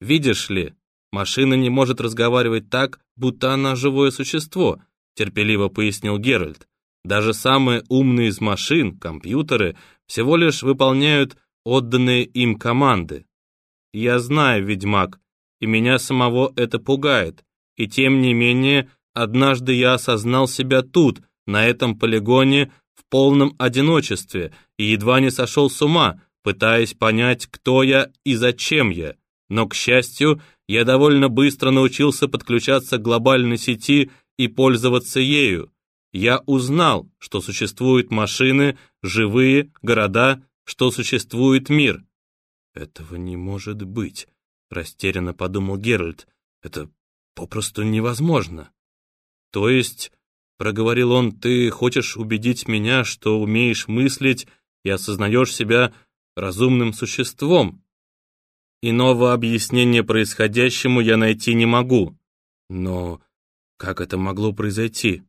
Видишь ли, машина не может разговаривать так, будто она живое существо, терпеливо пояснил Геральт. Даже самые умные из машин, компьютеры, всего лишь выполняют отданные им команды. Я знаю, ведьмак, и меня самого это пугает, и тем не менее, однажды я осознал себя тут, на этом полигоне, в полном одиночестве, и едва не сошел с ума, пытаясь понять, кто я и зачем я. Но, к счастью, я довольно быстро научился подключаться к глобальной сети и пользоваться ею. Я узнал, что существуют машины, живые, города, что существует мир. «Этого не может быть», — растерянно подумал Геральт. «Это попросту невозможно». «То есть», — проговорил он, — «ты хочешь убедить меня, что умеешь мыслить и осознаешь себя разумным существом. Иного объяснения происходящему я найти не могу. Но как это могло произойти?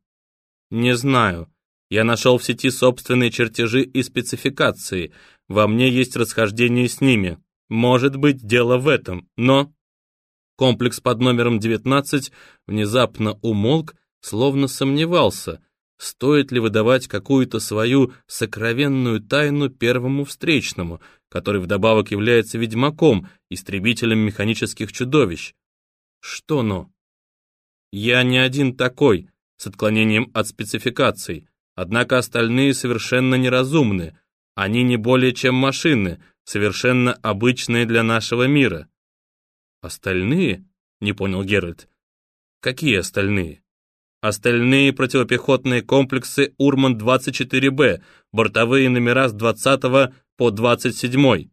Не знаю. Я нашел в сети собственные чертежи и спецификации. Во мне есть расхождение с ними. Может быть, дело в этом, но... Комплекс под номером 19 внезапно умолк, словно сомневался, стоит ли выдавать какую-то свою сокровенную тайну первому встречному, который вдобавок является ведьмаком, истребителем механических чудовищ. Что но? Я не один такой, с отклонением от спецификаций, однако остальные совершенно неразумны, они не более чем машины, совершенно обычные для нашего мира. Остальные? Не понял Геральт. Какие остальные? Остальные противопехотные комплексы Урман-24Б, бортовые номера с 20 по 27.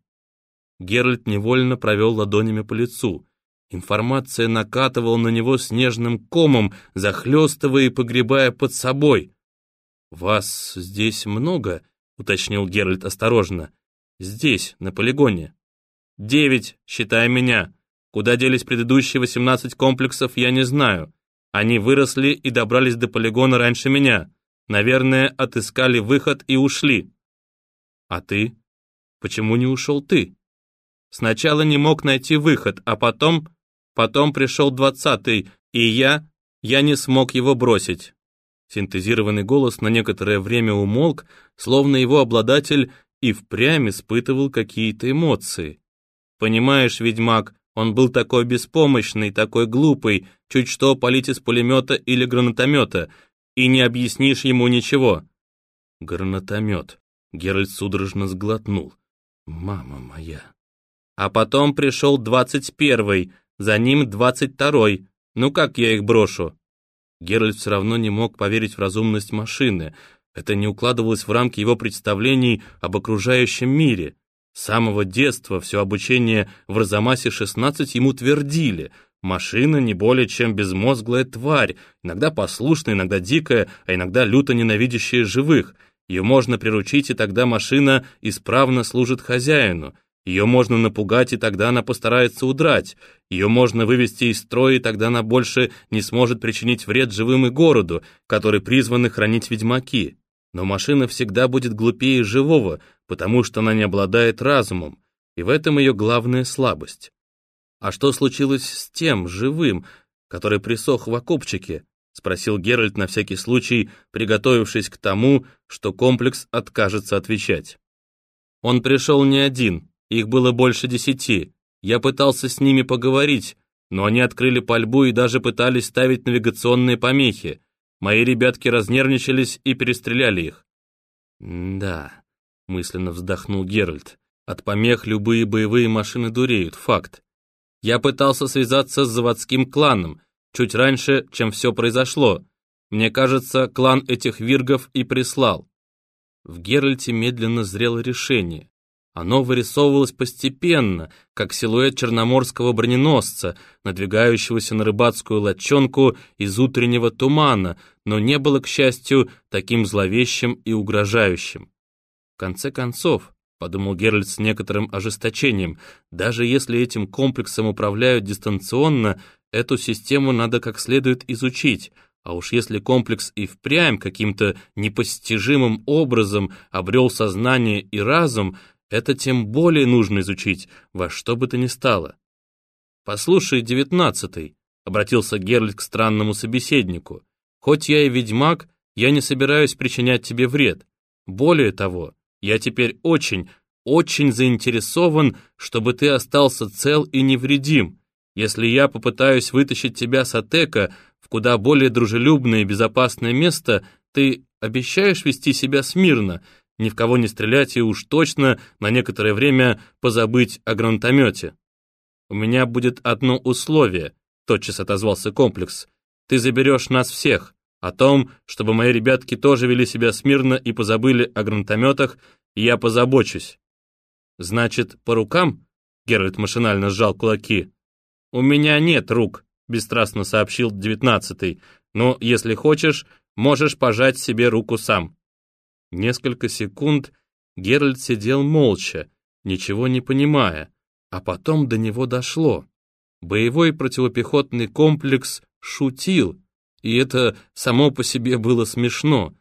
Геральт невольно провел ладонями по лицу. Информация накатывала на него снежным комом, захлестывая и погребая под собой. «Вас здесь много?» — уточнил Геральт осторожно. «Здесь, на полигоне». «Девять, считая меня. Куда делись предыдущие восемнадцать комплексов, я не знаю. Они выросли и добрались до полигона раньше меня. Наверное, отыскали выход и ушли. А ты? Почему не ушел ты? Сначала не мог найти выход, а потом... Потом пришел двадцатый, и я... Я не смог его бросить. Синтезированный голос на некоторое время умолк, словно его обладатель и впрямь испытывал какие-то эмоции. Понимаешь, ведьмак, он был такой беспомощный, такой глупый, чуть что палить из пулемета или гранатомета, и не объяснишь ему ничего. Гранатомет. Геральт судорожно сглотнул. Мама моя. А потом пришел двадцать первый, за ним двадцать второй. Ну как я их брошу? Геральт все равно не мог поверить в разумность машины. Это не укладывалось в рамки его представлений об окружающем мире. С самого детства все обучение в Розамасе-16 ему твердили. Машина не более чем безмозглая тварь, иногда послушная, иногда дикая, а иногда люто ненавидящая живых. Ее можно приручить, и тогда машина исправно служит хозяину. Ее можно напугать, и тогда она постарается удрать. Ее можно вывести из строя, и тогда она больше не сможет причинить вред живым и городу, который призваны хранить ведьмаки. Но машина всегда будет глупее живого, потому что она не обладает разумом, и в этом ее главная слабость. А что случилось с тем, живым, который присох в окопчике? Спросил Геральт на всякий случай, приготовившись к тому, что комплекс откажется отвечать. Он пришел не один, их было больше десяти. Я пытался с ними поговорить, но они открыли пальбу и даже пытались ставить навигационные помехи. Мои ребятки разнервничались и перестреляли их. «Да», — мысленно вздохнул Геральт, «от помех любые боевые машины дуреют, факт. Я пытался связаться с заводским кланом, чуть раньше, чем все произошло. Мне кажется, клан этих виргов и прислал». В Геральте медленно зрело решение. Оно вырисовывалось постепенно, как силуэт черноморского броненосца, надвигающегося на рыбацкую лодчонку из утреннего тумана, но не было, к счастью, таким зловещим и угрожающим. В конце концов, подумал Геральт с некоторым ожесточением, даже если этим комплексом управляют дистанционно, эту систему надо как следует изучить, а уж если комплекс и впрямь каким-то непостижимым образом обрел сознание и разум, это тем более нужно изучить, во что бы то ни стало. «Послушай, девятнадцатый», — обратился Геральт к странному собеседнику, «хоть я и ведьмак, я не собираюсь причинять тебе вред. Более того, я теперь очень, очень заинтересован, чтобы ты остался цел и невредим. Если я попытаюсь вытащить тебя с Атека в куда более дружелюбное и безопасное место, ты обещаешь вести себя смирно, ни в кого не стрелять и уж точно на некоторое время позабыть о гранатомете. «У меня будет одно условие», — тотчас отозвался комплекс. «Ты заберешь нас всех. О том, чтобы мои ребятки тоже вели себя смирно и позабыли о гранатометах, я позабочусь». «Значит, по рукам?» — Геральт машинально сжал кулаки. «У меня нет рук», — бесстрастно сообщил девятнадцатый. «Но, если хочешь, можешь пожать себе руку сам». Несколько секунд Геральт сидел молча, ничего не понимая. А потом до него дошло. Боевой противопехотный комплекс шутил, и это само по себе было смешно.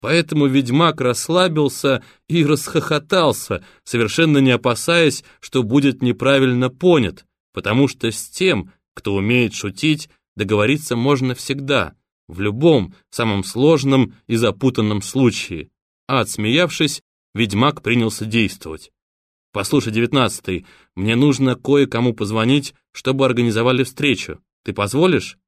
Поэтому ведьмак расслабился и расхохотался, совершенно не опасаясь, что будет неправильно понят, потому что с тем, кто умеет шутить, договориться можно всегда, в любом, самом сложном и запутанном случае. А отсмеявшись, ведьмак принялся действовать. «Послушай, девятнадцатый, мне нужно кое-кому позвонить, чтобы организовали встречу. Ты позволишь?»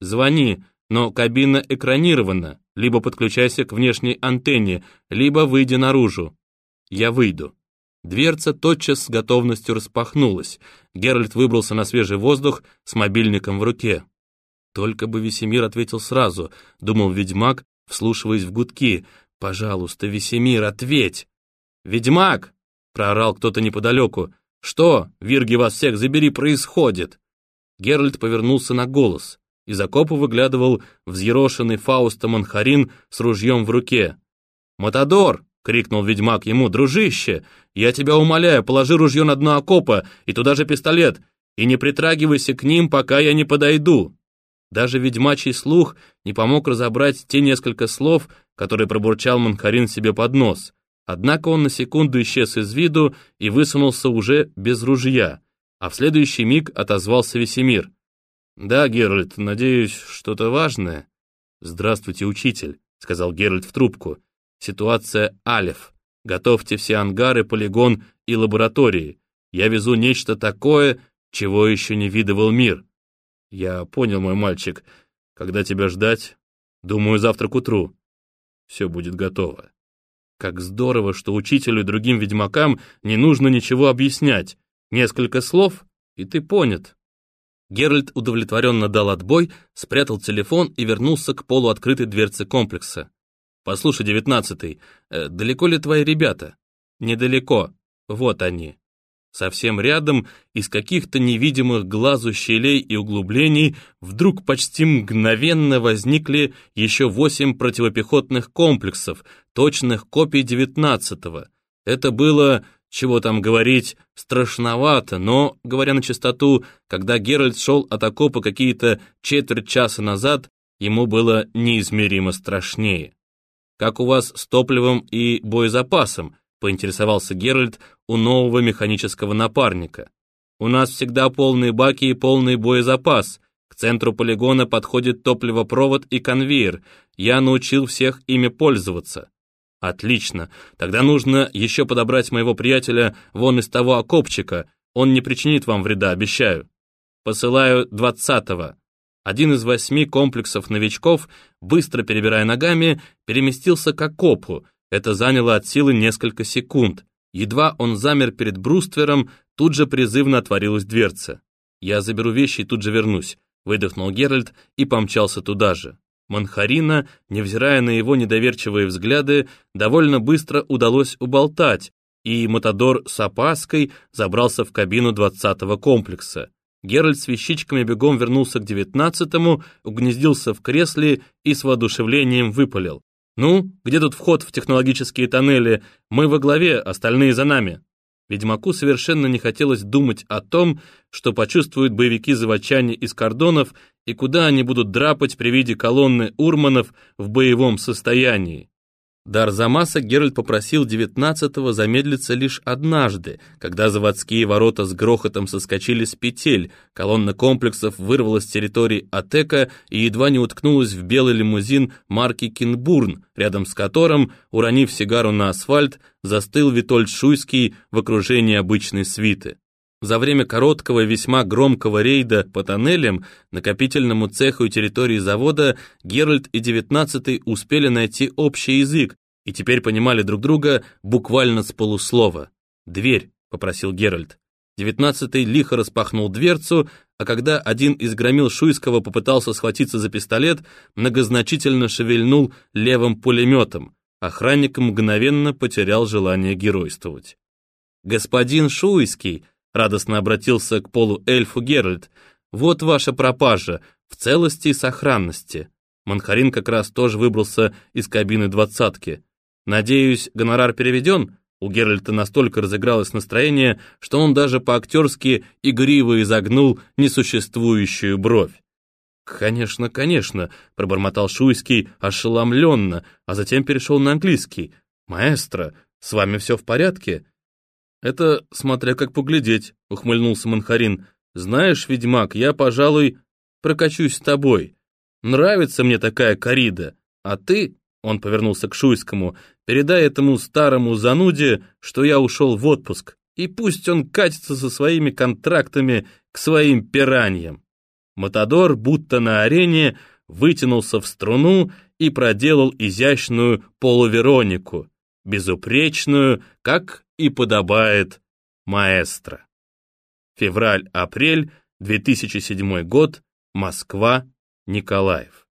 «Звони, но кабина экранирована. Либо подключайся к внешней антенне, либо выйди наружу». «Я выйду». Дверца тотчас с готовностью распахнулась. Геральт выбрался на свежий воздух с мобильником в руке. «Только бы Весемир ответил сразу», — думал ведьмак, вслушиваясь в гудки. «Пожалуйста, Весемир, ответь!» «Ведьмак!» проорал кто-то неподалеку. «Что, Вирги, вас всех забери, происходит?» Геральт повернулся на голос. Из окопа выглядывал взъерошенный Фауста Манхарин с ружьем в руке. «Матадор!» — крикнул ведьмак ему. «Дружище! Я тебя умоляю, положи ружье на дно окопа и туда же пистолет, и не притрагивайся к ним, пока я не подойду!» Даже ведьмачий слух не помог разобрать те несколько слов, которые пробурчал Манхарин себе под нос. Однако он на секунду исчез из виду и высунулся уже без ружья, а в следующий миг отозвался Весемир. «Да, Геральт, надеюсь, что-то важное?» «Здравствуйте, учитель», — сказал Геральт в трубку. «Ситуация Алиф. Готовьте все ангары, полигон и лаборатории. Я везу нечто такое, чего еще не видывал мир». «Я понял, мой мальчик. Когда тебя ждать?» «Думаю, завтра к утру. Все будет готово». Как здорово, что учителю и другим ведьмакам не нужно ничего объяснять. Несколько слов, и ты понят. Геральт удовлетворенно дал отбой, спрятал телефон и вернулся к полуоткрытой дверце комплекса. «Послушай, девятнадцатый, э, далеко ли твои ребята?» «Недалеко. Вот они». Совсем рядом, из каких-то невидимых глазу щелей и углублений, вдруг почти мгновенно возникли еще восемь противопехотных комплексов, точных копий девятнадцатого. Это было, чего там говорить, страшновато, но, говоря на чистоту, когда Геральт шел от окопа какие-то четверть часа назад, ему было неизмеримо страшнее. «Как у вас с топливом и боезапасом?» поинтересовался Геральт у нового механического напарника. «У нас всегда полные баки и полный боезапас. К центру полигона подходит топливопровод и конвейер. Я научил всех ими пользоваться». «Отлично. Тогда нужно еще подобрать моего приятеля вон из того окопчика. Он не причинит вам вреда, обещаю. Посылаю двадцатого». Один из восьми комплексов новичков, быстро перебирая ногами, переместился к окопу, это заняло от силы несколько секунд. Едва он замер перед бруствером, тут же призывно отворилась дверца. «Я заберу вещи и тут же вернусь», — выдохнул Геральт и помчался туда же. Манхарина, невзирая на его недоверчивые взгляды, довольно быстро удалось уболтать, и Матадор с опаской забрался в кабину двадцатого комплекса. Геральт с вещичками бегом вернулся к девятнадцатому, угнездился в кресле и с воодушевлением выпалил. «Ну, где тут вход в технологические тоннели? Мы во главе, остальные за нами». Ведьмаку совершенно не хотелось думать о том, что почувствуют боевики-заводчане из кордонов и куда они будут драпать при виде колонны урманов в боевом состоянии. До Арзамаса Геральт попросил девятнадцатого замедлиться лишь однажды, когда заводские ворота с грохотом соскочили с петель, колонна комплексов вырвалась с территории Атека и едва не уткнулась в белый лимузин марки Кинбурн, рядом с которым, уронив сигару на асфальт, застыл Витольд Шуйский в окружении обычной свиты. За время короткого и весьма громкого рейда по тоннелям, накопительному цеху и территории завода, Геральт и девятнадцатый успели найти общий язык и теперь понимали друг друга буквально с полуслова. «Дверь», — попросил Геральт. Девятнадцатый лихо распахнул дверцу, а когда один из громил Шуйского попытался схватиться за пистолет, многозначительно шевельнул левым пулеметом. Охранник мгновенно потерял желание геройствовать. «Господин Шуйский», Радостно обратился к полуэльфу Геральт. «Вот ваша пропажа, в целости и сохранности». Манхарин как раз тоже выбрался из кабины двадцатки. «Надеюсь, гонорар переведен?» У Геральта настолько разыгралось настроение, что он даже по-актерски игриво изогнул несуществующую бровь. «Конечно, конечно», — пробормотал Шуйский ошеломленно, а затем перешел на английский. «Маэстро, с вами все в порядке?» «Это смотря как поглядеть», — ухмыльнулся Манхарин. «Знаешь, ведьмак, я, пожалуй, прокачусь с тобой. Нравится мне такая корида. А ты, — он повернулся к Шуйскому, — передай этому старому зануде, что я ушел в отпуск, и пусть он катится со своими контрактами к своим пираньям». Матадор, будто на арене, вытянулся в струну и проделал изящную полуверонику, безупречную, как и подобает маэстро. Февраль-апрель 2007 год, Москва, Николаев.